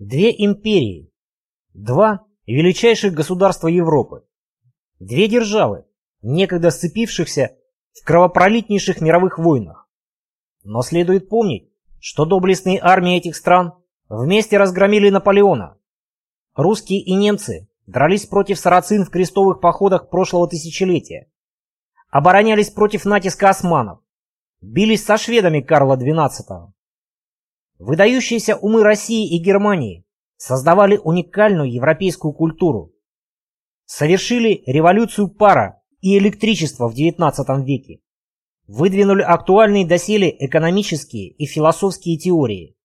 Две империи. Два величайших государства Европы. Две державы, некогда сцепившихся в кровопролитнейших мировых войнах. Но следует помнить, что доблестные армии этих стран вместе разгромили Наполеона. Русские и немцы дрались против сарацин в крестовых походах прошлого тысячелетия. Оборонялись против натиска османов. Бились со шведами Карла XII. Выдающиеся умы России и Германии создавали уникальную европейскую культуру. Совершили революцию пара и электричества в XIX веке. Выдвинули актуальные доселе экономические и философские теории.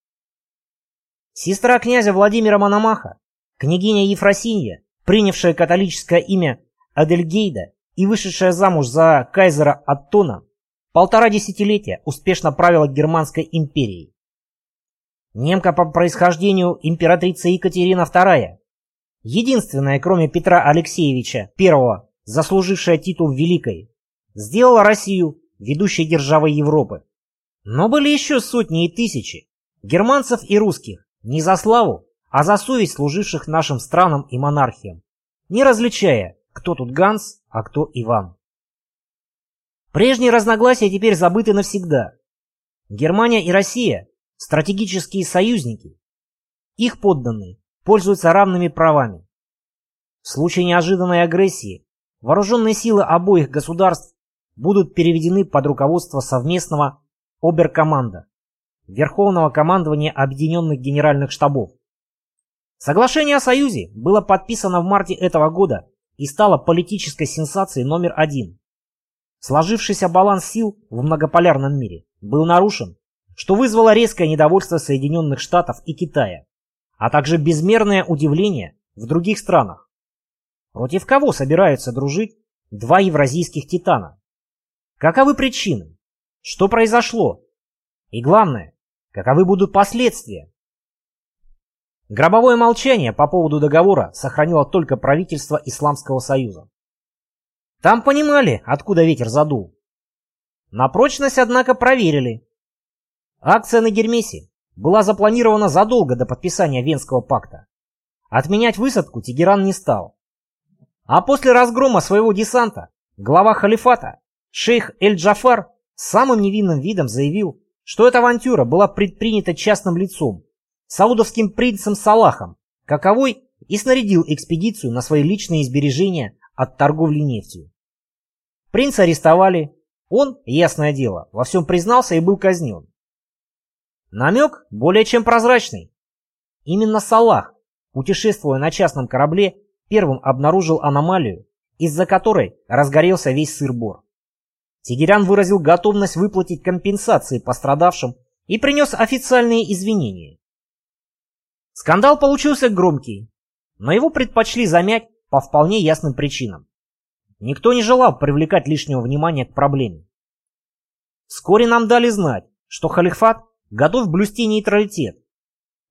Сестра князя Владимира Мономаха, княгиня Ефросинья, принявшая католическое имя Адельгейда и вышедшая замуж за кайзера Аттона, полтора десятилетия успешно правила Германской империей. Немка по происхождению императрица Екатерина II, единственная, кроме Петра Алексеевича I, заслужившая титул Великой, сделала Россию ведущей державой Европы. Но были еще сотни и тысячи германцев и русских, не за славу, а за совесть служивших нашим странам и монархиям, не различая, кто тут Ганс, а кто Иван. Прежние разногласия теперь забыты навсегда. Германия и Россия – стратегические союзники. Их подданные пользуются равными правами. В случае неожиданной агрессии вооруженные силы обоих государств будут переведены под руководство совместного оберкоманда, Верховного командования Объединенных Генеральных Штабов. Соглашение о Союзе было подписано в марте этого года и стало политической сенсацией номер один. Сложившийся баланс сил в многополярном мире был нарушен, что вызвало резкое недовольство Соединенных Штатов и Китая, а также безмерное удивление в других странах. Против кого собираются дружить два евразийских титана? Каковы причины? Что произошло? И главное, каковы будут последствия? Гробовое молчание по поводу договора сохранило только правительство Исламского Союза. Там понимали, откуда ветер задул. На прочность, однако, проверили. Акция на Гермесе была запланирована задолго до подписания Венского пакта. Отменять высадку Тегеран не стал. А после разгрома своего десанта глава халифата Шейх Эль-Джафар самым невинным видом заявил, что эта авантюра была предпринята частным лицом, саудовским принцем Салахом, каковой и снарядил экспедицию на свои личные сбережения от торговли нефтью. Принца арестовали, он, ясное дело, во всем признался и был казнен. Намек более чем прозрачный. Именно Салах, путешествуя на частном корабле, первым обнаружил аномалию, из-за которой разгорелся весь сыр-бор. Тегерян выразил готовность выплатить компенсации пострадавшим и принес официальные извинения. Скандал получился громкий, но его предпочли замять по вполне ясным причинам. Никто не желал привлекать лишнего внимания к проблеме. Вскоре нам дали знать, что халифат готов блюсти нейтралитет.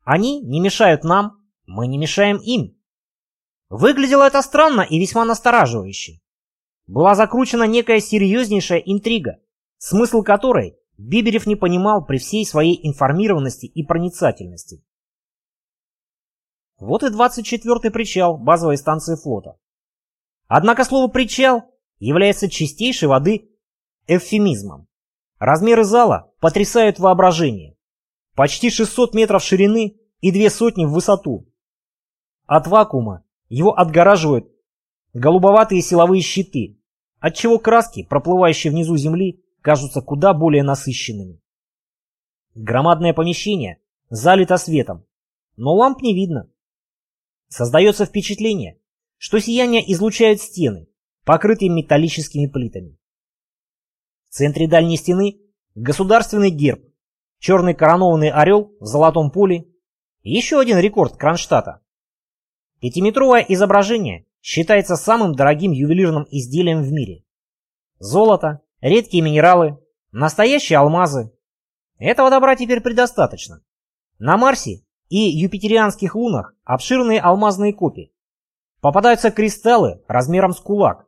Они не мешают нам, мы не мешаем им. Выглядело это странно и весьма настораживающе была закручена некая серьезнейшая интрига, смысл которой Биберев не понимал при всей своей информированности и проницательности. Вот и 24-й причал базовой станции флота. Однако слово «причал» является чистейшей воды эвфемизмом. Размеры зала потрясают воображение. Почти 600 метров ширины и две сотни в высоту. От вакуума его отгораживают голубоватые силовые щиты, отчего краски, проплывающие внизу земли, кажутся куда более насыщенными. Громадное помещение залито светом, но ламп не видно. Создается впечатление, что сияние излучают стены, покрытые металлическими плитами. В центре дальней стены государственный герб, черный коронованный орел в золотом поле еще один рекорд Кронштадта. Пятиметровое изображение считается самым дорогим ювелирным изделием в мире. Золото, редкие минералы, настоящие алмазы. Этого добра теперь предостаточно. На Марсе и юпитерианских лунах обширные алмазные копии. Попадаются кристаллы размером с кулак.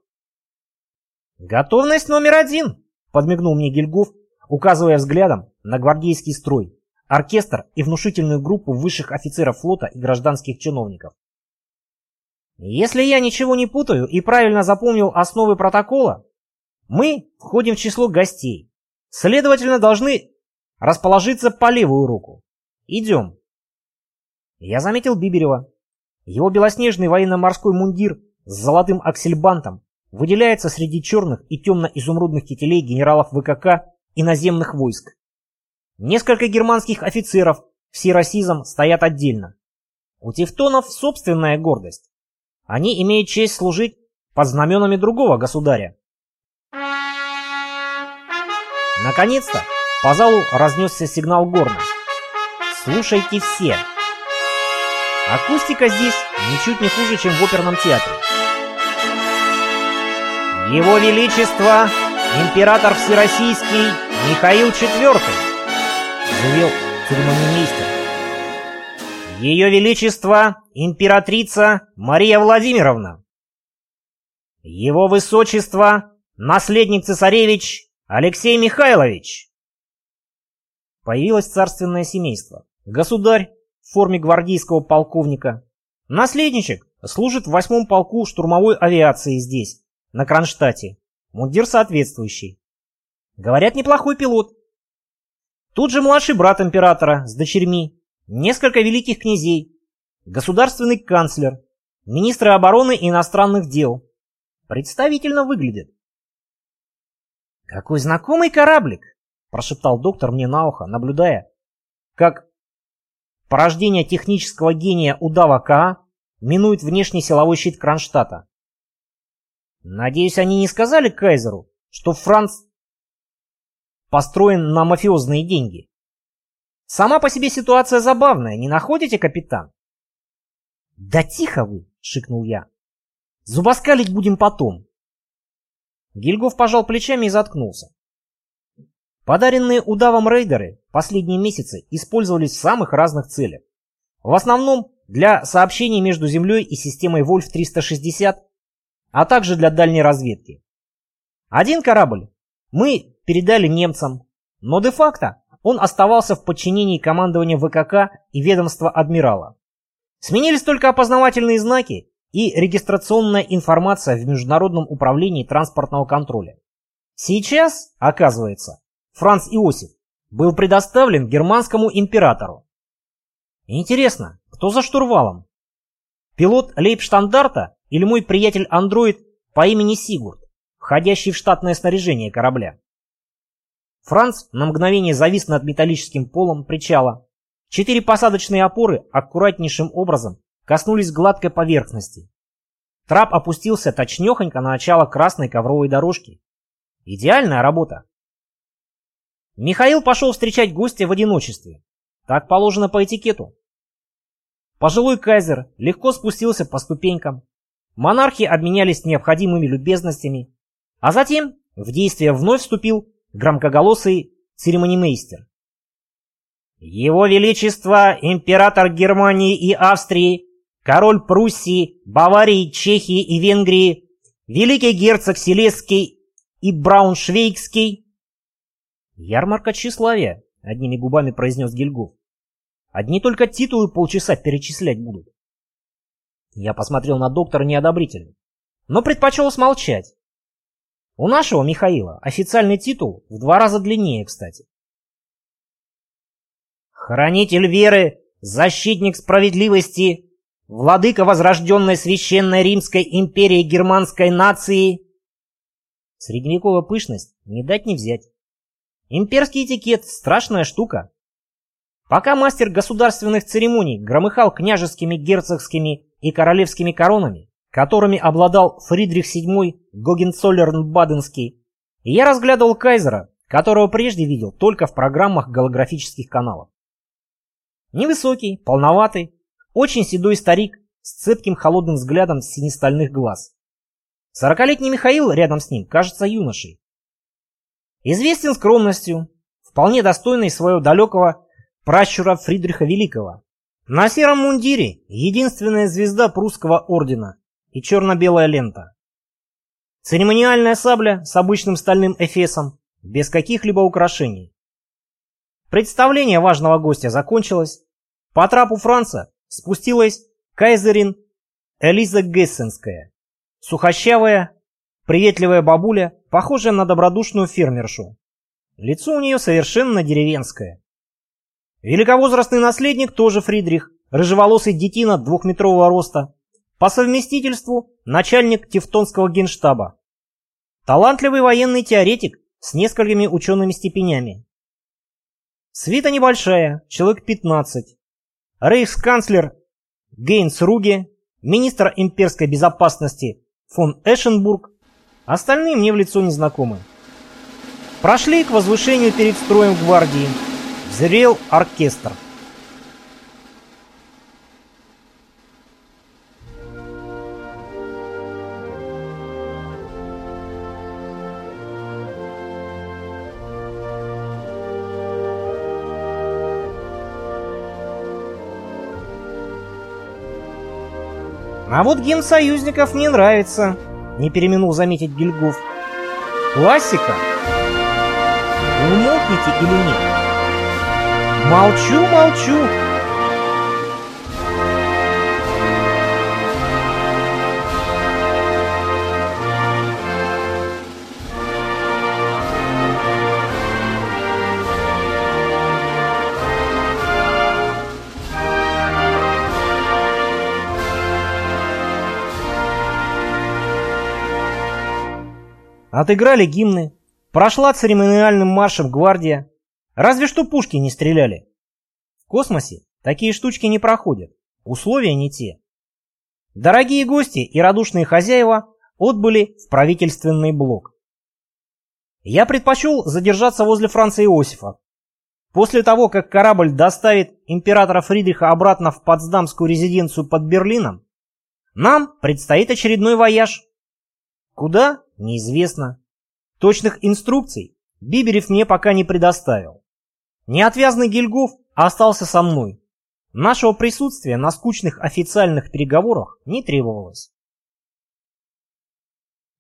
«Готовность номер один», — подмигнул мне Гильгоф, указывая взглядом на гвардейский строй, оркестр и внушительную группу высших офицеров флота и гражданских чиновников. Если я ничего не путаю и правильно запомнил основы протокола, мы входим в число гостей. Следовательно, должны расположиться по левую руку. Идем. Я заметил Биберева. Его белоснежный военно-морской мундир с золотым аксельбантом выделяется среди черных и темно-изумрудных кителей генералов ВКК и наземных войск. Несколько германских офицеров, все расизм, стоят отдельно. У тевтонов собственная гордость. Они имеют честь служить под знаменами другого государя. Наконец-то по залу разнесся сигнал горна. Слушайте все. Акустика здесь ничуть не хуже, чем в оперном театре. Его Величество, император Всероссийский Михаил IV, заявил церемонимейстер. Ее Величество, императрица Мария Владимировна. Его Высочество, наследник цесаревич Алексей Михайлович. Появилось царственное семейство. Государь в форме гвардейского полковника. Наследничек служит в восьмом полку штурмовой авиации здесь, на Кронштадте. Мундир соответствующий. Говорят, неплохой пилот. Тут же младший брат императора с дочерьми, несколько великих князей, государственный канцлер, министры обороны и иностранных дел. Представительно выглядит. «Какой знакомый кораблик!» – прошептал доктор мне на ухо, наблюдая, как порождение технического гения удава КА минует внешний силовой щит Кронштадта. Надеюсь, они не сказали Кайзеру, что Франц построен на мафиозные деньги. Сама по себе ситуация забавная, не находите, капитан? Да тихо вы, шикнул я. Зубоскалить будем потом. Гильгоф пожал плечами и заткнулся. Подаренные удавом рейдеры последние месяцы использовались в самых разных целях. В основном для сообщений между Землей и системой Вольф-360 а также для дальней разведки. Один корабль мы передали немцам, но де-факто он оставался в подчинении командования ВКК и ведомства адмирала. Сменились только опознавательные знаки и регистрационная информация в Международном управлении транспортного контроля. Сейчас, оказывается, Франц Иосиф был предоставлен германскому императору. Интересно, кто за штурвалом? Пилот лейбштандарта или мой приятель-андроид по имени Сигурд, входящий в штатное снаряжение корабля. Франц на мгновение завис над металлическим полом причала. Четыре посадочные опоры аккуратнейшим образом коснулись гладкой поверхности. Трап опустился точнёхонько на начало красной ковровой дорожки. Идеальная работа. Михаил пошел встречать гостя в одиночестве. Так положено по этикету. Пожилой кайзер легко спустился по ступенькам, Монархи обменялись необходимыми любезностями, а затем в действие вновь вступил громкоголосый церемонимейстер. Его Величество, император Германии и Австрии, король Пруссии, Баварии, Чехии и Венгрии, великий герцог Селесский и Брауншвейгский. Ярмарка тщеславия, одними губами произнес Гильгоф. Одни только титулы полчаса перечислять будут. Я посмотрел на доктора неодобрительно, но предпочел смолчать. У нашего Михаила официальный титул в два раза длиннее, кстати. Хранитель веры, защитник справедливости, владыка возрожденной священной Римской империи германской нации. Средневековая пышность не дать не взять. Имперский этикет – страшная штука. Пока мастер государственных церемоний громыхал княжескими, герцогскими и королевскими коронами, которыми обладал Фридрих VII Гогенцоллерн-Баденский, я разглядывал кайзера, которого прежде видел только в программах голографических каналов. Невысокий, полноватый, очень седой старик с цепким холодным взглядом синестальных глаз. Сорокалетний Михаил рядом с ним кажется юношей. Известен скромностью, вполне достойный своего далекого пращура Фридриха Великого, на сером мундире единственная звезда прусского ордена и черно-белая лента. Церемониальная сабля с обычным стальным эфесом, без каких-либо украшений. Представление важного гостя закончилось. По трапу Франца спустилась кайзерин Элиза Гессенская, сухощавая, приветливая бабуля, похожая на добродушную фермершу. Лицо у нее совершенно деревенское. Великовозрастный наследник тоже Фридрих, рыжеволосый детина двухметрового роста, по совместительству начальник Тевтонского генштаба. Талантливый военный теоретик с несколькими учеными степенями. Свита небольшая, человек 15. Рейхсканцлер Гейнс Руге, министр имперской безопасности фон Эшенбург, остальные мне в лицо не знакомы. Прошли к возвышению перед строем гвардии. Взрел оркестр. А вот гимн союзников мне нравится, не переминул заметить Гильгоф. Классика. Вы умолкнете или нет? Молчу, молчу. Отыграли гимны, прошла церемониальным маршем гвардия. Разве что пушки не стреляли. В космосе такие штучки не проходят, условия не те. Дорогие гости и радушные хозяева отбыли в правительственный блок. Я предпочел задержаться возле Франца Иосифа. После того, как корабль доставит императора Фридриха обратно в Потсдамскую резиденцию под Берлином, нам предстоит очередной вояж. Куда? Неизвестно. Точных инструкций Биберев мне пока не предоставил. Неотвязный Гильгоф остался со мной. Нашего присутствия на скучных официальных переговорах не требовалось.